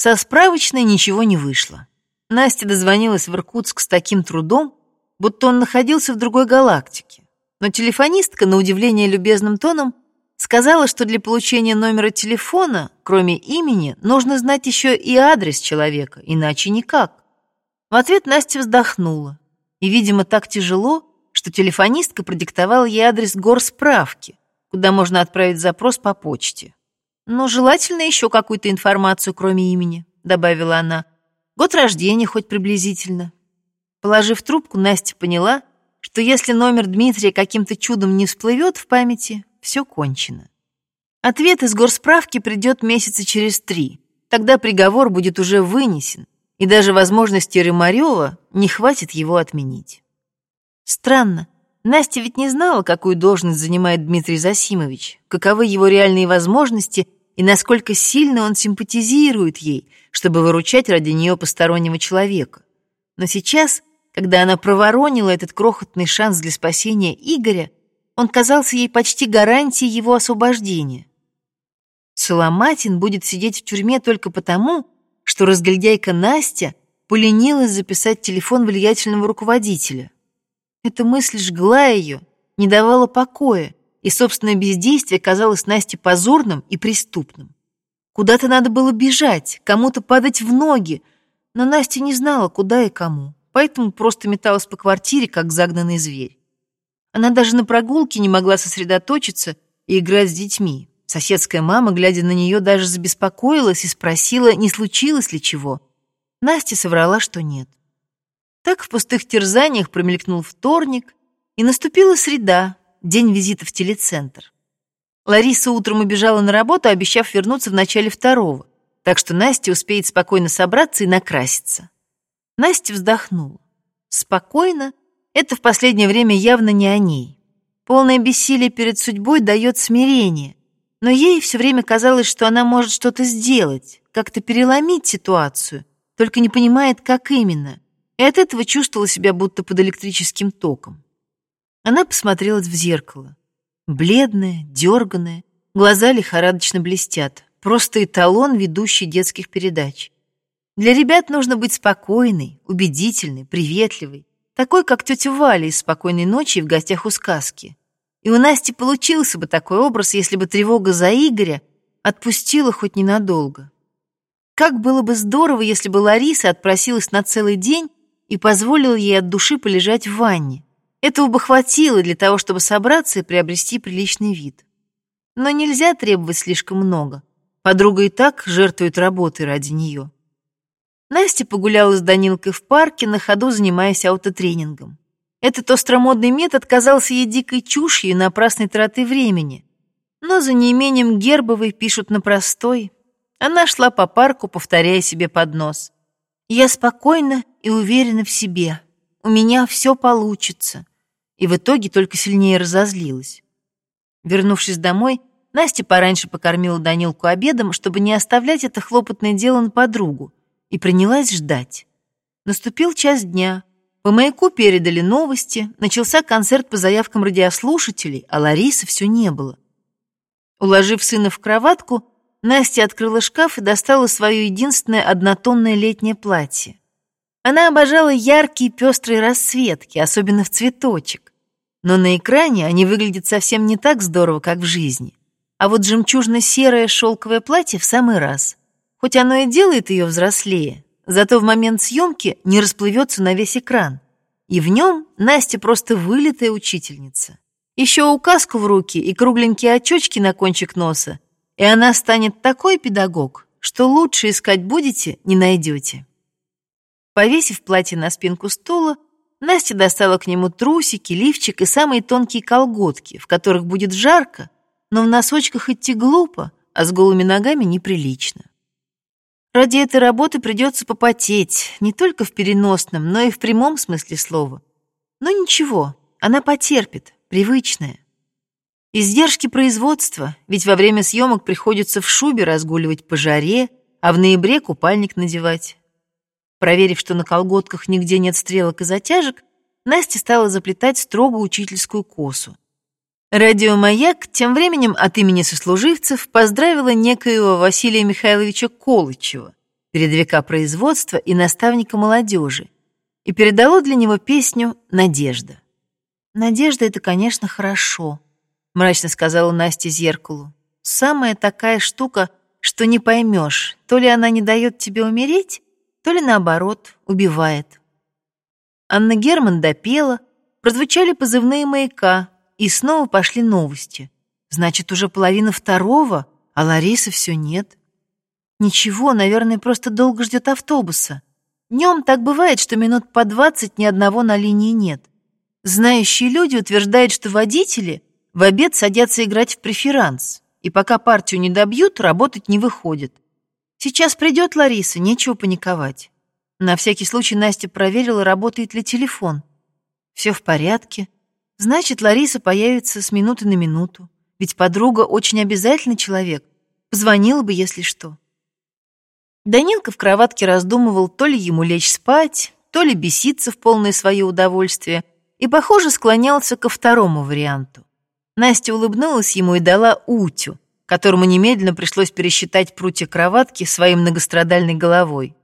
Со справочной ничего не вышло. Настя дозвонилась в Иркутск с таким трудом, будто он находился в другой галактике. Но телефонистка, на удивление любезным тоном, сказала, что для получения номера телефона, кроме имени, нужно знать еще и адрес человека, иначе никак. В ответ Настя вздохнула. И, видимо, так тяжело, что телефонистка продиктовала ей адрес горсправки, куда можно отправить запрос по почте. «Но желательно еще какую-то информацию, кроме имени», — добавила она. «Год рождения хоть приблизительно». Положив трубку, Настя поняла, что если номер Дмитрия каким-то чудом не всплывет в памяти, все кончено. Ответ из горсправки придет месяца через три. Тогда приговор будет уже вынесен, и даже возможности Рымарева не хватит его отменить. Странно, Настя ведь не знала, какую должность занимает Дмитрий Засимович, каковы его реальные возможности и насколько сильно он симпатизирует ей, чтобы выручать ради нее постороннего человека. Но сейчас, когда она проворонила этот крохотный шанс для спасения Игоря, он казался ей почти гарантией его освобождения. Соломатин будет сидеть в тюрьме только потому, что разгильдяйка Настя поленилась записать телефон влиятельного руководителя. Эта мысль жгла ее, не давала покоя, и собственное бездействие казалось Насте позорным и преступным. Куда-то надо было бежать, кому-то падать в ноги, но Настя не знала, куда и кому, поэтому просто металась по квартире, как загнанный зверь. Она даже на прогулке не могла сосредоточиться и играть с детьми. Соседская мама, глядя на нее, даже забеспокоилась и спросила, не случилось ли чего. Настя соврала, что нет. Так в пустых терзаниях промелькнул вторник, и наступила среда, день визита в телецентр. Лариса утром убежала на работу, обещав вернуться в начале второго, так что Настя успеет спокойно собраться и накраситься. Настя вздохнула. Спокойно — это в последнее время явно не о ней. Полное бессилие перед судьбой дает смирение, но ей все время казалось, что она может что-то сделать, как-то переломить ситуацию, только не понимает, как именно, и от этого чувствовала себя будто под электрическим током. Она посмотрелась в зеркало. Бледная, дерганая, глаза лихорадочно блестят. Просто эталон ведущий детских передач. Для ребят нужно быть спокойной, убедительной, приветливой, такой, как тетя Валя из «Спокойной ночи» в гостях у сказки. И у Насти получился бы такой образ, если бы тревога за Игоря отпустила хоть ненадолго. Как было бы здорово, если бы Лариса отпросилась на целый день и позволила ей от души полежать в ванне. Этого бы хватило для того, чтобы собраться и приобрести приличный вид. Но нельзя требовать слишком много. Подруга и так жертвует работой ради нее. Настя погуляла с Данилкой в парке, на ходу занимаясь аутотренингом. Этот остромодный метод казался ей дикой чушью и напрасной тратой времени. Но за неимением Гербовой пишут на простой. Она шла по парку, повторяя себе под нос. «Я спокойна и уверена в себе. У меня все получится». И в итоге только сильнее разозлилась. Вернувшись домой, Настя пораньше покормила Данилку обедом, чтобы не оставлять это хлопотное дело на подругу, и принялась ждать. Наступил час дня, по маяку передали новости, начался концерт по заявкам радиослушателей, а Ларисы все не было. Уложив сына в кроватку, Настя открыла шкаф и достала свое единственное однотонное летнее платье. Она обожала яркие пестрые расцветки, особенно в цветочек. Но на экране они выглядят совсем не так здорово, как в жизни. А вот жемчужно-серое шелковое платье в самый раз. Хоть оно и делает ее взрослее, Зато в момент съемки не расплывется на весь экран. И в нем Настя просто вылитая учительница. Еще указку в руки и кругленькие очечки на кончик носа, и она станет такой педагог, что лучше искать будете, не найдете. Повесив платье на спинку стула, Настя достала к нему трусики, лифчик и самые тонкие колготки, в которых будет жарко, но в носочках идти глупо, а с голыми ногами неприлично. Ради этой работы придется попотеть, не только в переносном, но и в прямом смысле слова. Но ничего, она потерпит, привычная. Издержки производства, ведь во время съемок приходится в шубе разгуливать по жаре, а в ноябре купальник надевать. Проверив, что на колготках нигде нет стрелок и затяжек, Настя стала заплетать строго учительскую косу. Радиомаяк тем временем от имени сослуживцев поздравила некоего Василия Михайловича Колычева, передовика производства и наставника молодежи, и передало для него песню «Надежда». «Надежда — это, конечно, хорошо», — мрачно сказала Настя зеркалу. «Самая такая штука, что не поймешь, то ли она не дает тебе умереть, то ли, наоборот, убивает». Анна Герман допела, прозвучали позывные маяка, и снова пошли новости. Значит, уже половина второго, а Ларисы все нет. Ничего, наверное, просто долго ждет автобуса. Днем так бывает, что минут по двадцать ни одного на линии нет. Знающие люди утверждают, что водители в обед садятся играть в преферанс, и пока партию не добьют, работать не выходит. Сейчас придет Лариса, нечего паниковать. На всякий случай Настя проверила, работает ли телефон. Все в порядке. Значит, Лариса появится с минуты на минуту. Ведь подруга очень обязательный человек. Позвонила бы, если что. Данилка в кроватке раздумывал, то ли ему лечь спать, то ли беситься в полное свое удовольствие, и, похоже, склонялся ко второму варианту. Настя улыбнулась ему и дала утю, которому немедленно пришлось пересчитать прутья кроватки своей многострадальной головой.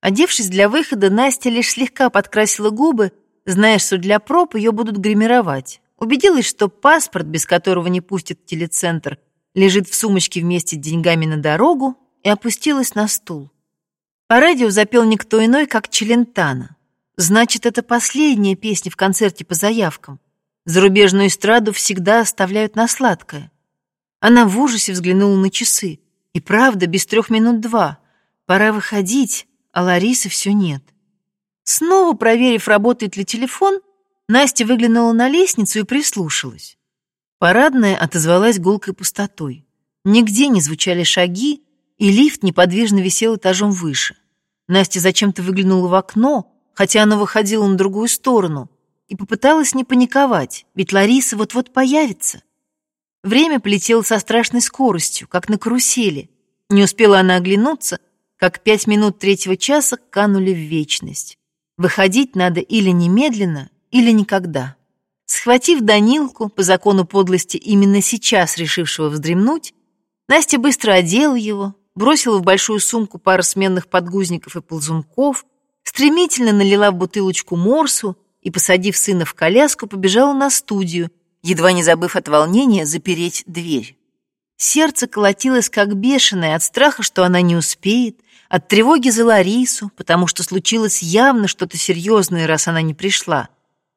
Одевшись для выхода, Настя лишь слегка подкрасила губы, зная, что для проб ее будут гримировать. Убедилась, что паспорт, без которого не пустят в телецентр, лежит в сумочке вместе с деньгами на дорогу, и опустилась на стул. По радио запел никто иной, как Челентано. Значит, это последняя песня в концерте по заявкам. Зарубежную эстраду всегда оставляют на сладкое. Она в ужасе взглянула на часы. И правда, без трех минут два. Пора выходить, а Ларисы все нет. Снова проверив, работает ли телефон, Настя выглянула на лестницу и прислушалась. Парадная отозвалась гулкой пустотой. Нигде не звучали шаги, и лифт неподвижно висел этажом выше. Настя зачем-то выглянула в окно, хотя оно выходило на другую сторону, и попыталась не паниковать, ведь Лариса вот-вот появится. Время полетело со страшной скоростью, как на карусели. Не успела она оглянуться, как пять минут третьего часа канули в вечность. Выходить надо или немедленно, или никогда. Схватив Данилку, по закону подлости именно сейчас решившего вздремнуть, Настя быстро одела его, бросила в большую сумку пару сменных подгузников и ползунков, стремительно налила в бутылочку морсу и, посадив сына в коляску, побежала на студию, едва не забыв от волнения запереть дверь. Сердце колотилось как бешеное от страха, что она не успеет, от тревоги за Ларису, потому что случилось явно что-то серьезное, раз она не пришла.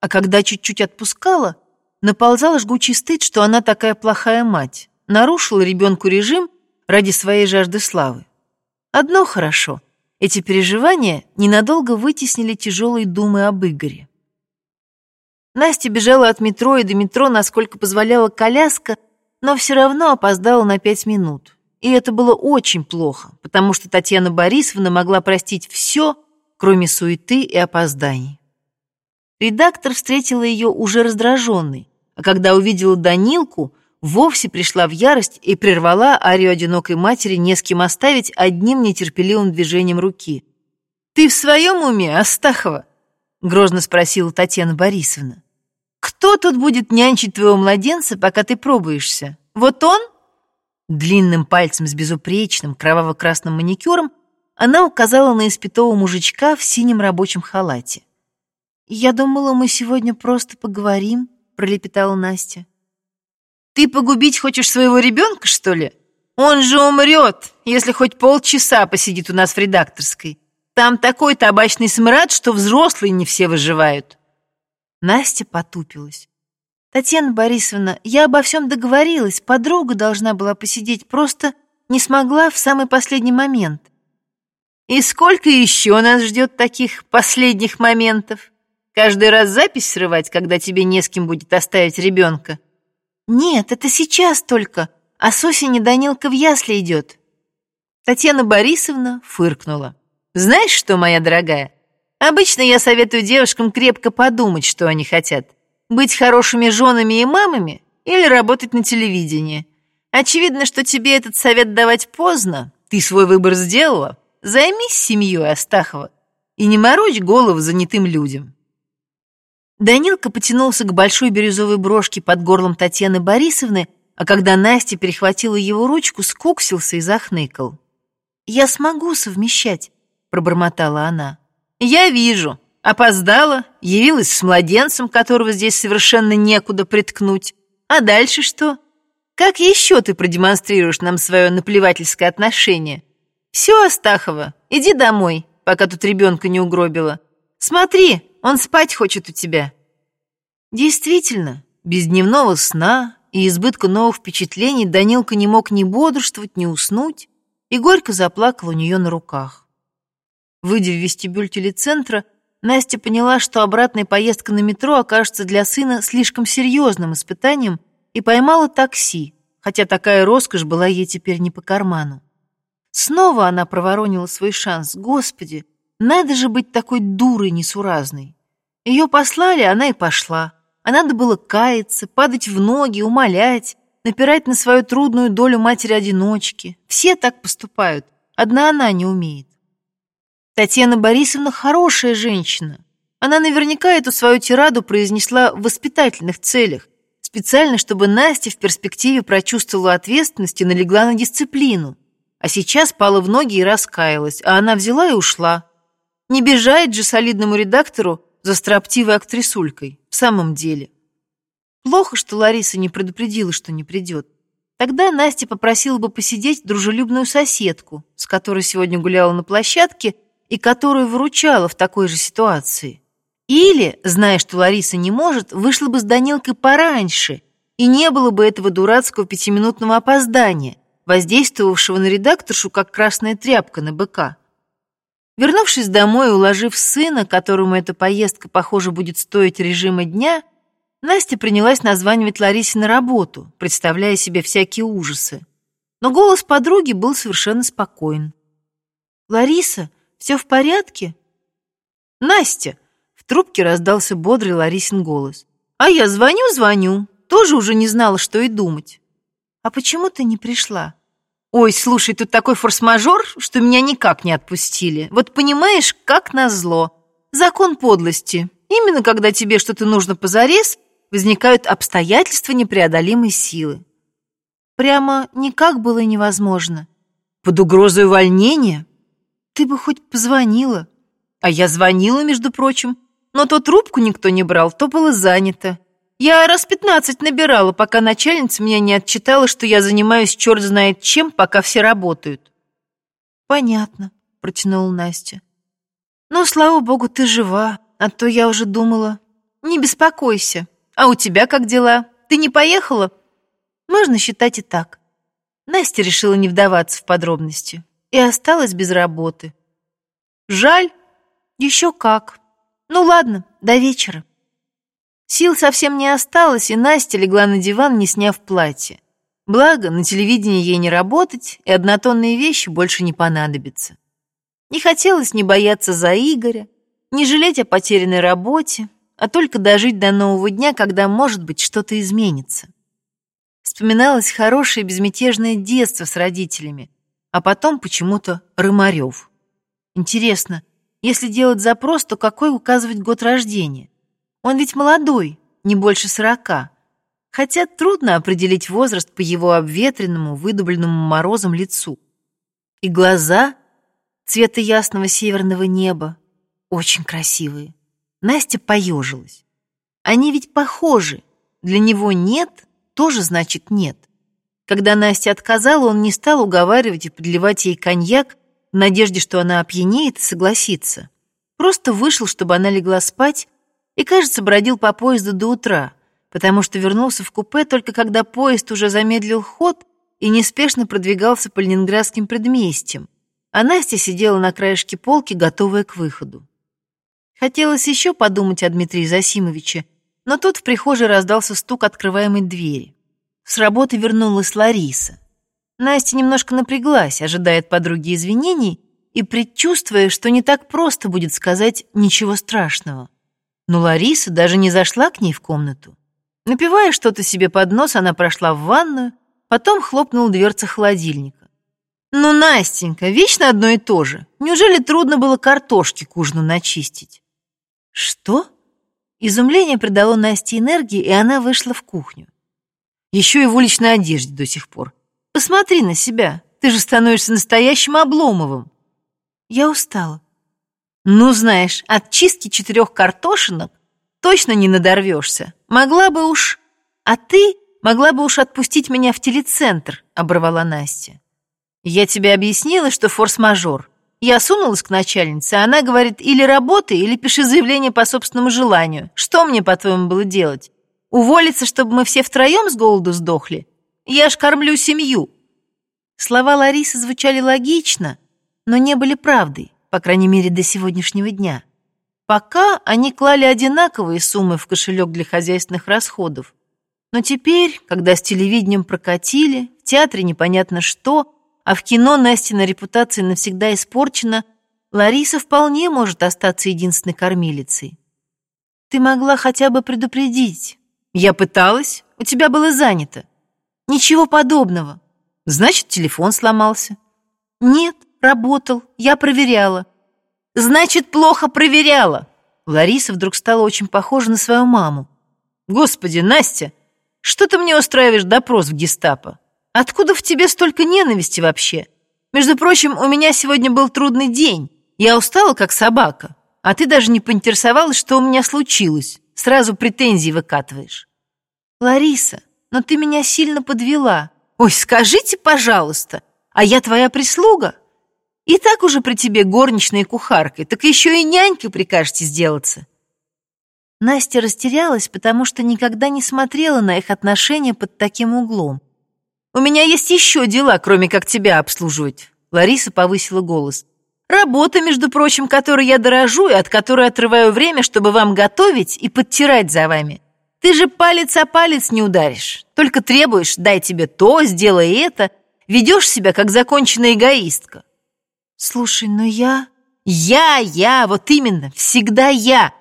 А когда чуть-чуть отпускала, наползал жгучий стыд, что она такая плохая мать, нарушила ребенку режим ради своей жажды славы. Одно хорошо — эти переживания ненадолго вытеснили тяжелые думы об Игоре. Настя бежала от метро и до метро, насколько позволяла коляска, но все равно опоздала на пять минут. И это было очень плохо, потому что Татьяна Борисовна могла простить все, кроме суеты и опозданий. Редактор встретила ее уже раздраженной, а когда увидела Данилку, вовсе пришла в ярость и прервала арию одинокой матери не с кем оставить одним нетерпеливым движением руки. «Ты в своем уме, Астахова?» — грозно спросила Татьяна Борисовна. «Кто тут будет нянчить твоего младенца, пока ты пробуешься? Вот он?» Длинным пальцем с безупречным кроваво-красным маникюром она указала на испятого мужичка в синем рабочем халате. «Я думала, мы сегодня просто поговорим», — пролепетала Настя. Ты погубить хочешь своего ребенка, что ли? Он же умрет, если хоть полчаса посидит у нас в редакторской. Там такой табачный смрад, что взрослые не все выживают. Настя потупилась. Татьяна Борисовна, я обо всем договорилась, подруга должна была посидеть, просто не смогла в самый последний момент. И сколько еще нас ждет таких последних моментов? Каждый раз запись срывать, когда тебе не с кем будет оставить ребенка? «Нет, это сейчас только, а с осени Данилка в ясли идет». Татьяна Борисовна фыркнула. «Знаешь что, моя дорогая, обычно я советую девушкам крепко подумать, что они хотят. Быть хорошими женами и мамами или работать на телевидении. Очевидно, что тебе этот совет давать поздно. Ты свой выбор сделала. Займись семьей, Астахова, и не морочь голову занятым людям». Данилка потянулся к большой бирюзовой брошке под горлом Татьяны Борисовны, а когда Настя перехватила его ручку, скуксился и захныкал. я смогу совмещать», — пробормотала она. «Я вижу. Опоздала, явилась с младенцем, которого здесь совершенно некуда приткнуть. А дальше что? Как еще ты продемонстрируешь нам свое наплевательское отношение? Все, Астахова, иди домой, пока тут ребенка не угробила. Смотри, он спать хочет у тебя». Действительно, без дневного сна и избытка новых впечатлений Данилка не мог ни бодрствовать, ни уснуть, и горько заплакал у нее на руках. Выйдя в вестибюль телецентра, Настя поняла, что обратная поездка на метро окажется для сына слишком серьезным испытанием и поймала такси, хотя такая роскошь была ей теперь не по карману. Снова она проворонила свой шанс. Господи, надо же быть такой дурой несуразной. Ее послали, она и пошла. А надо было каяться, падать в ноги, умолять, напирать на свою трудную долю матери-одиночки. Все так поступают, одна она не умеет. Татьяна Борисовна хорошая женщина. Она наверняка эту свою тираду произнесла в воспитательных целях, специально, чтобы Настя в перспективе прочувствовала ответственность и налегла на дисциплину. А сейчас пала в ноги и раскаялась, а она взяла и ушла. Не бежает же солидному редактору за строптивой актрисулькой, в самом деле. Плохо, что Лариса не предупредила, что не придет. Тогда Настя попросила бы посидеть дружелюбную соседку, с которой сегодня гуляла на площадке и которую выручала в такой же ситуации. Или, зная, что Лариса не может, вышла бы с Данилкой пораньше, и не было бы этого дурацкого пятиминутного опоздания, воздействовавшего на редакторшу, как красная тряпка на быка. Вернувшись домой и уложив сына, которому эта поездка, похоже, будет стоить режима дня, Настя принялась названивать Ларисе на работу, представляя себе всякие ужасы. Но голос подруги был совершенно спокоен. «Лариса, все в порядке?» «Настя!» — в трубке раздался бодрый Ларисин голос. «А я звоню-звоню, тоже уже не знала, что и думать». «А почему ты не пришла?» «Ой, слушай, тут такой форс-мажор, что меня никак не отпустили. Вот понимаешь, как назло. Закон подлости. Именно когда тебе что-то нужно позарез, возникают обстоятельства непреодолимой силы. Прямо никак было невозможно. Под угрозой увольнения? Ты бы хоть позвонила. А я звонила, между прочим. Но то трубку никто не брал, то было занято. Я раз пятнадцать набирала, пока начальница меня не отчитала, что я занимаюсь черт знает чем, пока все работают. Понятно, протянула Настя. Ну, слава богу, ты жива, а то я уже думала. Не беспокойся. А у тебя как дела? Ты не поехала? Можно считать и так. Настя решила не вдаваться в подробности и осталась без работы. Жаль? Еще как. Ну ладно, до вечера. Сил совсем не осталось, и Настя легла на диван, не сняв платье. Благо, на телевидении ей не работать, и однотонные вещи больше не понадобятся. Не хотелось не бояться за Игоря, не жалеть о потерянной работе, а только дожить до нового дня, когда, может быть, что-то изменится. Вспоминалось хорошее безмятежное детство с родителями, а потом почему-то Рымарев. Интересно, если делать запрос, то какой указывать год рождения? Он ведь молодой, не больше сорока. Хотя трудно определить возраст по его обветренному, выдубленному морозом лицу. И глаза цвета ясного северного неба очень красивые. Настя поежилась. Они ведь похожи. Для него нет, тоже значит нет. Когда Настя отказала, он не стал уговаривать и подливать ей коньяк в надежде, что она опьянеет и согласится. Просто вышел, чтобы она легла спать, и, кажется, бродил по поезду до утра, потому что вернулся в купе только когда поезд уже замедлил ход и неспешно продвигался по ленинградским предместьям, а Настя сидела на краешке полки, готовая к выходу. Хотелось еще подумать о Дмитрии Засимовиче, но тут в прихожей раздался стук открываемой двери. С работы вернулась Лариса. Настя немножко напряглась, ожидая от подруги извинений и предчувствуя, что не так просто будет сказать «ничего страшного». Но Лариса даже не зашла к ней в комнату. Напивая что-то себе под нос, она прошла в ванную, потом хлопнула дверца холодильника. «Ну, Настенька, вечно одно и то же. Неужели трудно было картошки к ужину начистить?» «Что?» Изумление придало Насте энергии, и она вышла в кухню. Еще и в уличной одежде до сих пор. Посмотри на себя. Ты же становишься настоящим Обломовым. Я устала. Ну, знаешь, от чистки четырех картошинок точно не надорвешься. Могла бы уж... А ты могла бы уж отпустить меня в телецентр, оборвала Настя. Я тебе объяснила, что форс-мажор. Я сунулась к начальнице, а она говорит, или работай, или пиши заявление по собственному желанию. Что мне, по-твоему, было делать? Уволиться, чтобы мы все втроем с голоду сдохли? Я ж кормлю семью. Слова Ларисы звучали логично, но не были правдой, по крайней мере, до сегодняшнего дня. Пока они клали одинаковые суммы в кошелек для хозяйственных расходов. Но теперь, когда с телевидением прокатили, в театре непонятно что, а в кино Настина репутация навсегда испорчена, Лариса вполне может остаться единственной кормилицей. Ты могла хотя бы предупредить. Я пыталась, у тебя было занято. Ничего подобного. Значит, телефон сломался. Нет, работал, я проверяла. Значит, плохо проверяла. Лариса вдруг стала очень похожа на свою маму. Господи, Настя, что ты мне устраиваешь допрос в гестапо? Откуда в тебе столько ненависти вообще? Между прочим, у меня сегодня был трудный день. Я устала, как собака. А ты даже не поинтересовалась, что у меня случилось. Сразу претензии выкатываешь. Лариса, но ты меня сильно подвела. Ой, скажите, пожалуйста, а я твоя прислуга? И так уже при тебе горничной и кухаркой, так еще и нянькой прикажете сделаться. Настя растерялась, потому что никогда не смотрела на их отношения под таким углом. У меня есть еще дела, кроме как тебя обслуживать. Лариса повысила голос. Работа, между прочим, которой я дорожу и от которой отрываю время, чтобы вам готовить и подтирать за вами. Ты же палец о палец не ударишь. Только требуешь, дай тебе то, сделай это. Ведешь себя, как законченная эгоистка. Слушай, но я... Я, я, вот именно, всегда я.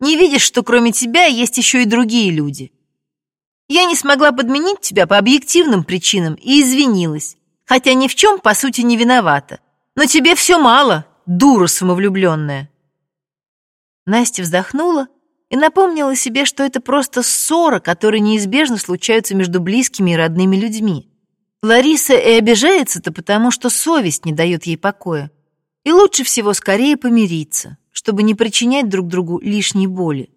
Не видишь, что кроме тебя есть еще и другие люди. Я не смогла подменить тебя по объективным причинам и извинилась, хотя ни в чем, по сути, не виновата. Но тебе все мало, дура самовлюбленная. Настя вздохнула и напомнила себе, что это просто ссора, которая неизбежно случаются между близкими и родными людьми. Лариса и обижается-то потому, что совесть не дает ей покоя. И лучше всего скорее помириться, чтобы не причинять друг другу лишней боли.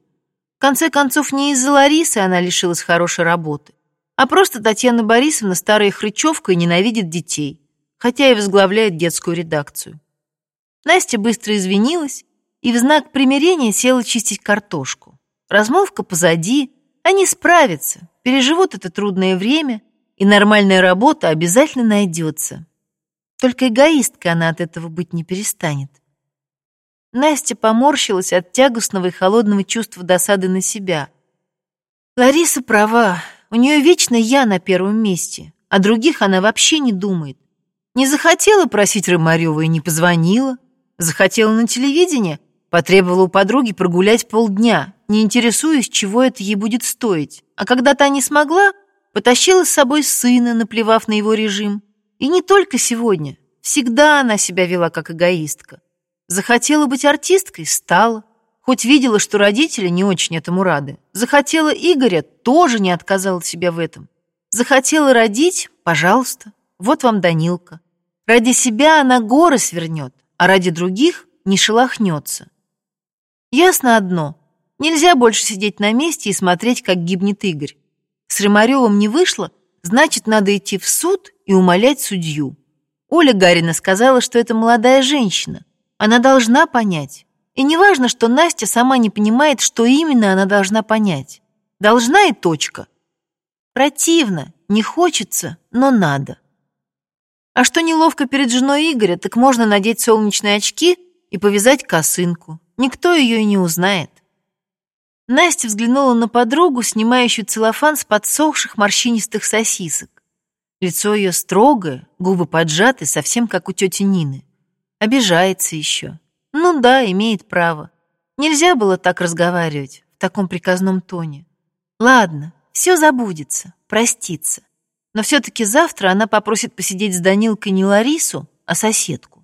В конце концов, не из-за Ларисы она лишилась хорошей работы, а просто Татьяна Борисовна старая хрычевка и ненавидит детей, хотя и возглавляет детскую редакцию. Настя быстро извинилась и в знак примирения села чистить картошку. Размолвка позади, они справятся, переживут это трудное время, и нормальная работа обязательно найдется. Только эгоисткой она от этого быть не перестанет. Настя поморщилась от тягостного и холодного чувства досады на себя. Лариса права, у нее вечно я на первом месте, а других она вообще не думает. Не захотела просить Рымарева и не позвонила. Захотела на телевидение, потребовала у подруги прогулять полдня, не интересуясь, чего это ей будет стоить. А когда та не смогла, потащила с собой сына, наплевав на его режим. И не только сегодня. Всегда она себя вела как эгоистка. Захотела быть артисткой – стала. Хоть видела, что родители не очень этому рады. Захотела Игоря – тоже не отказала себя в этом. Захотела родить – пожалуйста. Вот вам Данилка. Ради себя она горы свернет, а ради других не шелохнется. Ясно одно – нельзя больше сидеть на месте и смотреть, как гибнет Игорь. С Рымаревым не вышло, значит, надо идти в суд и умолять судью. Оля Гарина сказала, что это молодая женщина, она должна понять. И не важно, что Настя сама не понимает, что именно она должна понять. Должна и точка. Противно, не хочется, но надо. А что неловко перед женой Игоря, так можно надеть солнечные очки и повязать косынку. Никто ее и не узнает. Настя взглянула на подругу, снимающую целлофан с подсохших морщинистых сосисок. Лицо ее строгое, губы поджаты, совсем как у тети Нины. Обижается еще. Ну да, имеет право. Нельзя было так разговаривать, в таком приказном тоне. Ладно, все забудется, простится. Но все-таки завтра она попросит посидеть с Данилкой не Ларису, а соседку.